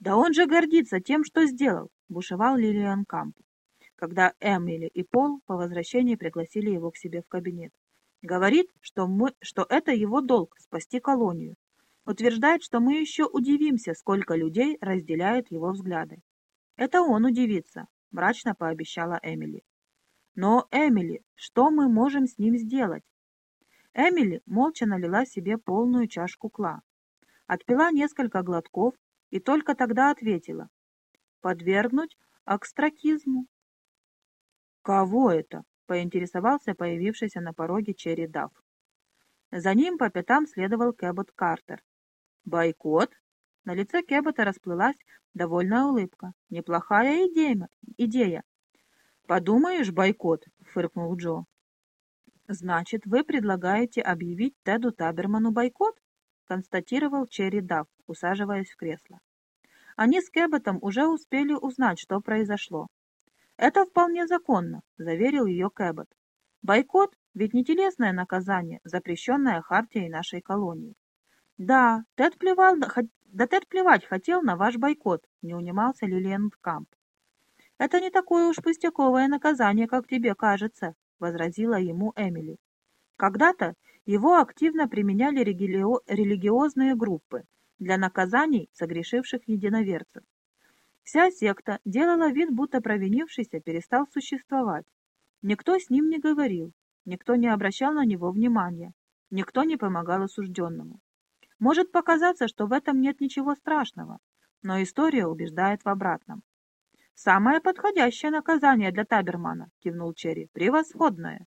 «Да он же гордится тем, что сделал!» — бушевал Лилиан Камп, когда Эмили и Пол по возвращении пригласили его к себе в кабинет. Говорит, что, мы, что это его долг — спасти колонию. Утверждает, что мы еще удивимся, сколько людей разделяют его взгляды. «Это он удивится», — мрачно пообещала Эмили. «Но, Эмили, что мы можем с ним сделать?» Эмили молча налила себе полную чашку кла. Отпила несколько глотков и только тогда ответила. «Подвергнуть акстракизму». «Кого это?» — поинтересовался появившийся на пороге Черри Дафф. За ним по пятам следовал Кэббот Картер. «Бойкот?» На лице Кэббота расплылась довольная улыбка. «Неплохая идея. идея. «Подумаешь, бойкот!» — фыркнул Джо. «Значит, вы предлагаете объявить Теду Таберману бойкот?» — констатировал Черри Дафф, усаживаясь в кресло. Они с Кэбботом уже успели узнать, что произошло. «Это вполне законно», — заверил ее Кэббот. «Бойкот ведь не телесное наказание, запрещенное хартией нашей колонии». «Да, Тед плевал, да Тед плевать хотел на ваш бойкот», — не унимался Лилиан Камп. «Это не такое уж пустяковое наказание, как тебе кажется», — возразила ему Эмили. «Когда-то его активно применяли религиозные группы для наказаний согрешивших единоверцев. Вся секта делала вид, будто провинившийся перестал существовать. Никто с ним не говорил, никто не обращал на него внимания, никто не помогал осужденному. Может показаться, что в этом нет ничего страшного, но история убеждает в обратном. «Самое подходящее наказание для Табермана», — кивнул Черри, — «превосходное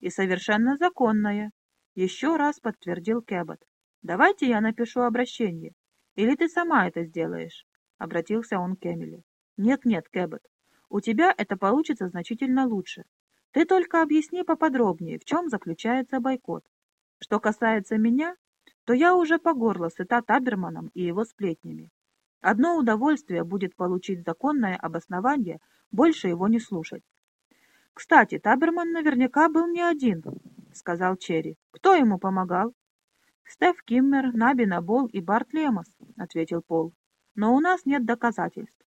и совершенно законное», — еще раз подтвердил Кэббот. «Давайте я напишу обращение, или ты сама это сделаешь?» — обратился он к Эмили. «Нет-нет, Кэббот, у тебя это получится значительно лучше. Ты только объясни поподробнее, в чем заключается бойкот. Что касается меня, то я уже по горло сыта Таберманом и его сплетнями. Одно удовольствие будет получить законное обоснование, больше его не слушать. «Кстати, Таберман наверняка был не один», — сказал Черри. «Кто ему помогал?» «Стеф Киммер, Наби Набол и Барт Лемос», — ответил Пол. «Но у нас нет доказательств».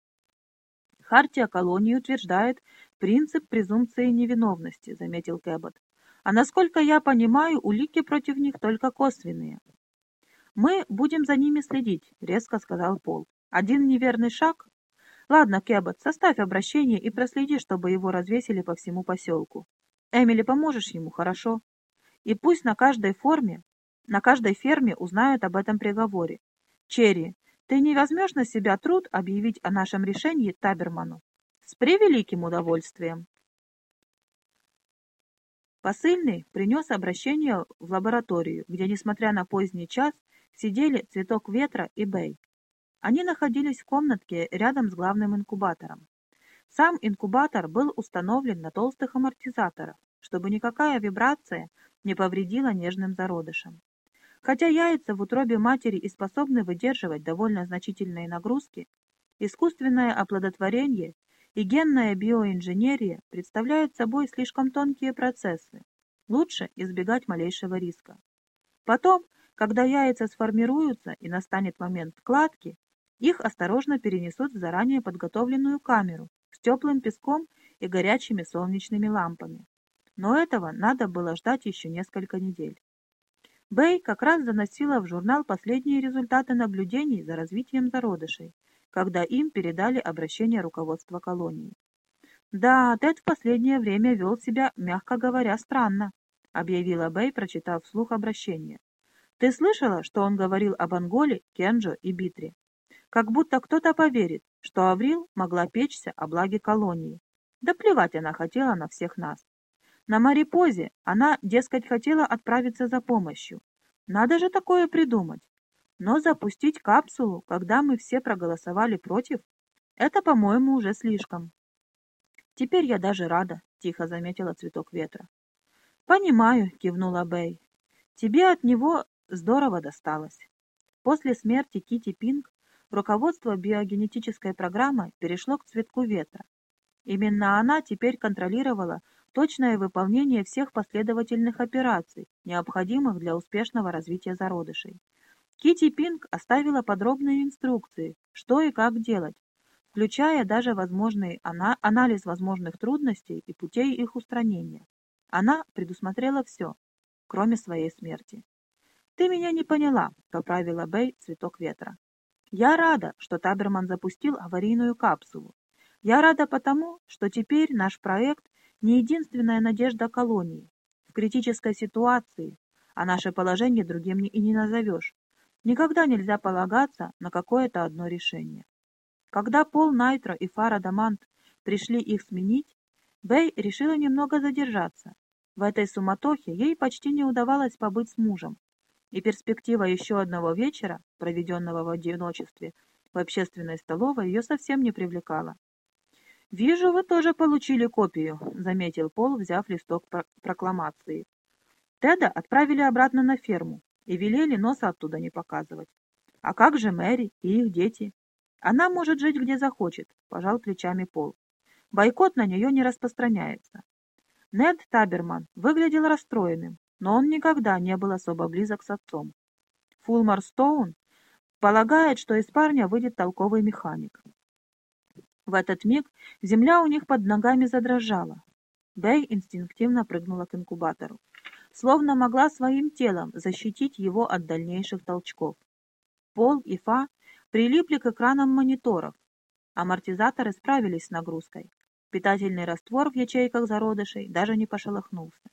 Хартия колонии утверждает принцип презумпции невиновности, заметил Кэббот. А насколько я понимаю, улики против них только косвенные. Мы будем за ними следить, резко сказал Пол. Один неверный шаг? Ладно, Кэббот, составь обращение и проследи, чтобы его развесили по всему поселку. Эмили, поможешь ему, хорошо? И пусть на каждой форме, на каждой ферме узнают об этом приговоре. Черри, ты не возьмешь на себя труд объявить о нашем решении Таберману? С превеликим удовольствием. Посыльный принес обращение в лабораторию, где, несмотря на поздний час, сидели Цветок Ветра и Бэй. Они находились в комнатке рядом с главным инкубатором. Сам инкубатор был установлен на толстых амортизаторах, чтобы никакая вибрация не повредила нежным зародышам. Хотя яйца в утробе матери и способны выдерживать довольно значительные нагрузки, искусственное оплодотворение и генная биоинженерия представляют собой слишком тонкие процессы. Лучше избегать малейшего риска. Потом, когда яйца сформируются и настанет момент вкладки, их осторожно перенесут в заранее подготовленную камеру с теплым песком и горячими солнечными лампами. Но этого надо было ждать еще несколько недель. Бэй как раз заносила в журнал последние результаты наблюдений за развитием зародышей, когда им передали обращение руководства колонии. «Да, Тед в последнее время вел себя, мягко говоря, странно», объявила Бэй, прочитав вслух обращение. «Ты слышала, что он говорил об Анголе, Кенджо и Битре? как будто кто-то поверит, что Аврил могла печься о благе колонии. Да плевать она хотела на всех нас. На Марипозе она, дескать, хотела отправиться за помощью. Надо же такое придумать. Но запустить капсулу, когда мы все проголосовали против, это, по-моему, уже слишком. Теперь я даже рада, тихо заметила цветок ветра. Понимаю, кивнула Бэй. Тебе от него здорово досталось. После смерти Кити Пинг руководство биогенетической программы перешло к цветку ветра. Именно она теперь контролировала точное выполнение всех последовательных операций, необходимых для успешного развития зародышей. Кити Пинк оставила подробные инструкции, что и как делать, включая даже возможный анализ возможных трудностей и путей их устранения. Она предусмотрела все, кроме своей смерти. «Ты меня не поняла», — поправила Бэй цветок ветра. «Я рада, что Таберман запустил аварийную капсулу. Я рада потому, что теперь наш проект не единственная надежда колонии. В критической ситуации, а наше положение другим и не назовешь, никогда нельзя полагаться на какое-то одно решение. Когда Пол Найтро и Фара Дамант пришли их сменить, Бэй решила немного задержаться. В этой суматохе ей почти не удавалось побыть с мужем, и перспектива еще одного вечера, проведенного в одиночестве в общественной столовой, ее совсем не привлекала. «Вижу, вы тоже получили копию», — заметил Пол, взяв листок прокламации. Теда отправили обратно на ферму и велели носа оттуда не показывать. «А как же Мэри и их дети?» «Она может жить где захочет», — пожал плечами Пол. «Бойкот на нее не распространяется». Нед Таберман выглядел расстроенным, но он никогда не был особо близок с отцом. Фулмар Стоун полагает, что из парня выйдет толковый механик. В этот миг земля у них под ногами задрожала. Бэй инстинктивно прыгнула к инкубатору, словно могла своим телом защитить его от дальнейших толчков. Пол и Фа прилипли к экранам мониторов. Амортизаторы справились с нагрузкой. Питательный раствор в ячейках зародышей даже не пошелохнулся.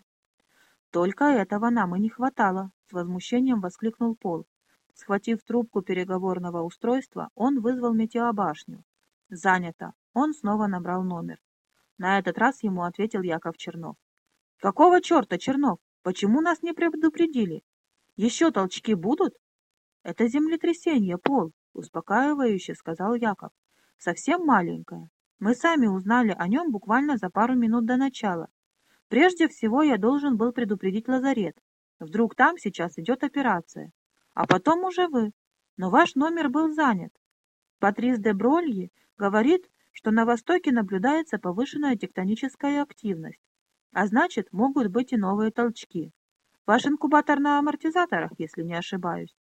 «Только этого нам и не хватало!» — с возмущением воскликнул Пол. Схватив трубку переговорного устройства, он вызвал метеобашню. «Занято!» Он снова набрал номер. На этот раз ему ответил Яков Чернов. «Какого черта, Чернов? Почему нас не предупредили? Еще толчки будут?» «Это землетрясение, Пол», — успокаивающе сказал Яков. «Совсем маленькое. Мы сами узнали о нем буквально за пару минут до начала. Прежде всего я должен был предупредить лазарет. Вдруг там сейчас идет операция. А потом уже вы. Но ваш номер был занят. Патрис де Брольи говорит, что на Востоке наблюдается повышенная тектоническая активность, а значит, могут быть и новые толчки. Ваш инкубатор на амортизаторах, если не ошибаюсь.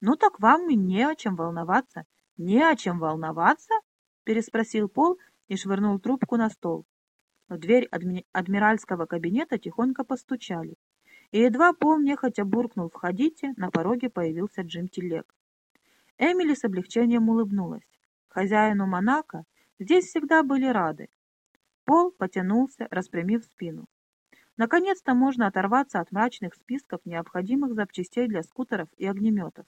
Ну так вам не о чем волноваться. Не о чем волноваться? Переспросил Пол и швырнул трубку на стол. В дверь адми адмиральского кабинета тихонько постучали. И едва Пол нехотя буркнул «Входите», на пороге появился Джим Телег. Эмили с облегчением улыбнулась. Хозяину Монако здесь всегда были рады. Пол потянулся, распрямив спину. Наконец-то можно оторваться от мрачных списков необходимых запчастей для скутеров и огнеметов.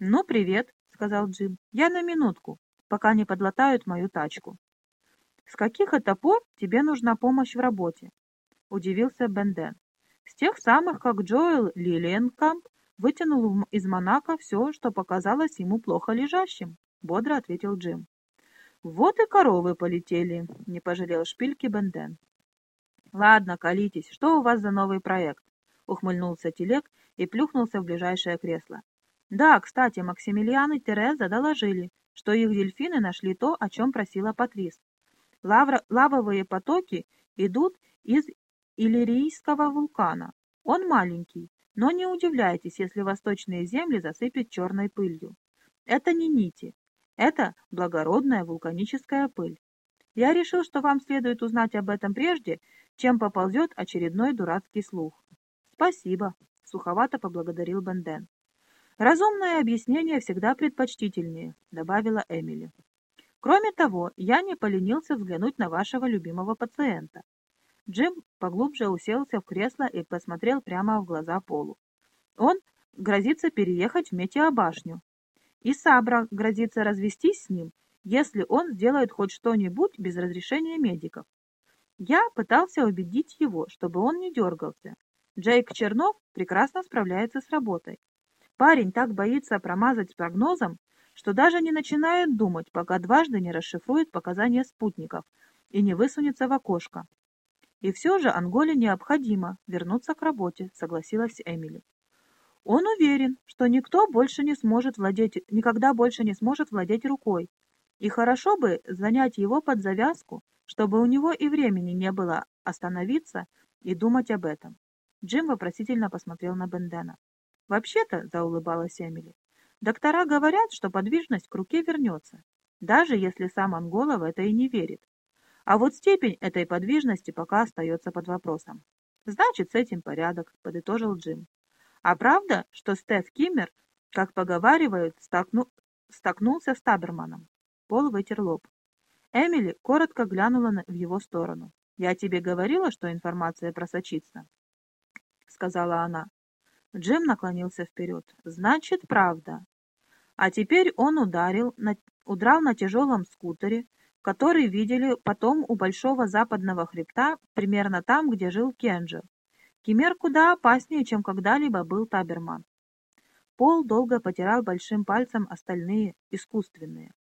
«Ну, привет», — сказал Джим. «Я на минутку, пока не подлатают мою тачку». «С каких это пор тебе нужна помощь в работе?» — удивился Бенден. «С тех самых, как Джоэл Лилиенкамп вытянул из Монако все, что показалось ему плохо лежащим», — бодро ответил Джим. «Вот и коровы полетели», — не пожалел шпильки Бенден. «Ладно, колитесь, что у вас за новый проект?» — ухмыльнулся Телег и плюхнулся в ближайшее кресло. «Да, кстати, Максимилиан и Тереза доложили, что их дельфины нашли то, о чем просила Патрис. Лавра, лавовые потоки идут из Иллирийского вулкана. Он маленький, но не удивляйтесь, если восточные земли засыпят черной пылью. Это не нити, это благородная вулканическая пыль. Я решил, что вам следует узнать об этом прежде, чем поползет очередной дурацкий слух. Спасибо, суховато поблагодарил Бенден. Разумное объяснение всегда предпочтительнее, добавила Эмили. Кроме того, я не поленился взглянуть на вашего любимого пациента. Джим поглубже уселся в кресло и посмотрел прямо в глаза Полу. Он грозится переехать в метеобашню. И Сабра грозится развестись с ним, если он сделает хоть что-нибудь без разрешения медиков. Я пытался убедить его, чтобы он не дергался. Джейк Чернов прекрасно справляется с работой. Парень так боится промазать с прогнозом, что даже не начинает думать, пока дважды не расшифрует показания спутников и не высунется в окошко. И все же Анголе необходимо вернуться к работе, согласилась Эмили. Он уверен, что никто больше не сможет владеть, никогда больше не сможет владеть рукой. И хорошо бы занять его под завязку, чтобы у него и времени не было остановиться и думать об этом. Джим вопросительно посмотрел на Бендена. «Вообще-то», — заулыбалась Эмили, Доктора говорят, что подвижность к руке вернется, даже если сам Ангола в это и не верит. А вот степень этой подвижности пока остается под вопросом. Значит, с этим порядок, подытожил Джим. А правда, что Стеф Киммер, как поговаривают, столкну... столкнулся с Таберманом? Пол вытер лоб. Эмили коротко глянула в его сторону. «Я тебе говорила, что информация просочится?» — сказала она. Джим наклонился вперед. «Значит, правда». А теперь он ударил, на... удрал на тяжелом скутере, который видели потом у Большого Западного хребта, примерно там, где жил Кенджи. Кемер куда опаснее, чем когда-либо был Таберман. Пол долго потирал большим пальцем остальные, искусственные.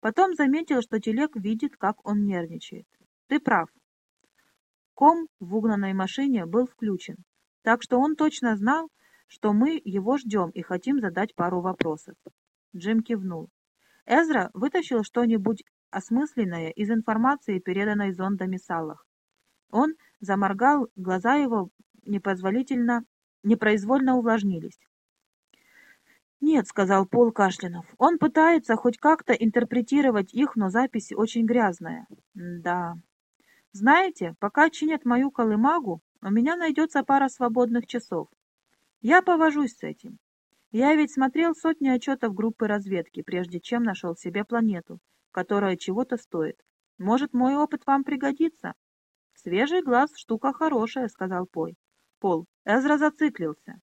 Потом заметил, что телег видит, как он нервничает. Ты прав. Ком в угнанной машине был включен, так что он точно знал, что мы его ждем и хотим задать пару вопросов. Джим кивнул. Эзра вытащил что-нибудь осмысленное из информации, переданной зондами Салах. Он заморгал, глаза его непозволительно, непроизвольно увлажнились. «Нет», — сказал Пол Кашлянов, — «он пытается хоть как-то интерпретировать их, но запись очень грязная». «Да». «Знаете, пока чинят мою колымагу, у меня найдется пара свободных часов. Я повожусь с этим. Я ведь смотрел сотни отчетов группы разведки, прежде чем нашел себе планету, которая чего-то стоит. Может, мой опыт вам пригодится?» «Свежий глаз — штука хорошая», — сказал Пой. Пол, Эзра зациклился.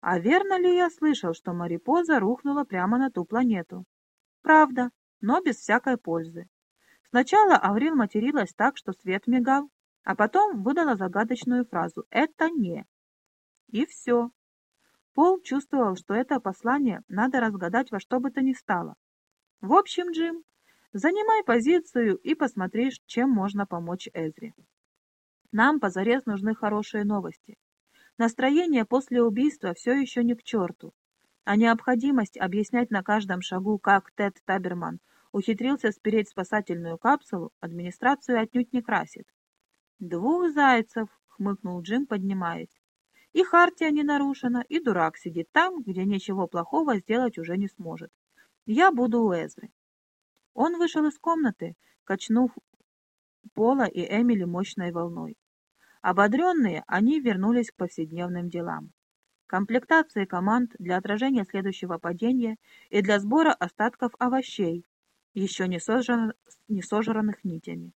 А верно ли я слышал, что Марипоза рухнула прямо на ту планету? Правда, но без всякой пользы. Сначала Аврил материлась так, что свет мигал, а потом выдала загадочную фразу «это не». И все. Пол чувствовал, что это послание надо разгадать во что бы то ни стало. В общем, Джим, занимай позицию и посмотри, чем можно помочь Эзре. Нам позарез нужны хорошие новости. Настроение после убийства все еще не к черту, а необходимость объяснять на каждом шагу, как Тед Таберман ухитрился спереть спасательную капсулу, администрацию отнюдь не красит. «Двух зайцев!» — хмыкнул Джим, поднимаясь. «И хартия не нарушена, и дурак сидит там, где ничего плохого сделать уже не сможет. Я буду у Эзры». Он вышел из комнаты, качнув Пола и Эмили мощной волной. Ободренные, они вернулись к повседневным делам. Комплектации команд для отражения следующего падения и для сбора остатков овощей, еще не, сожран... не сожранных нитями.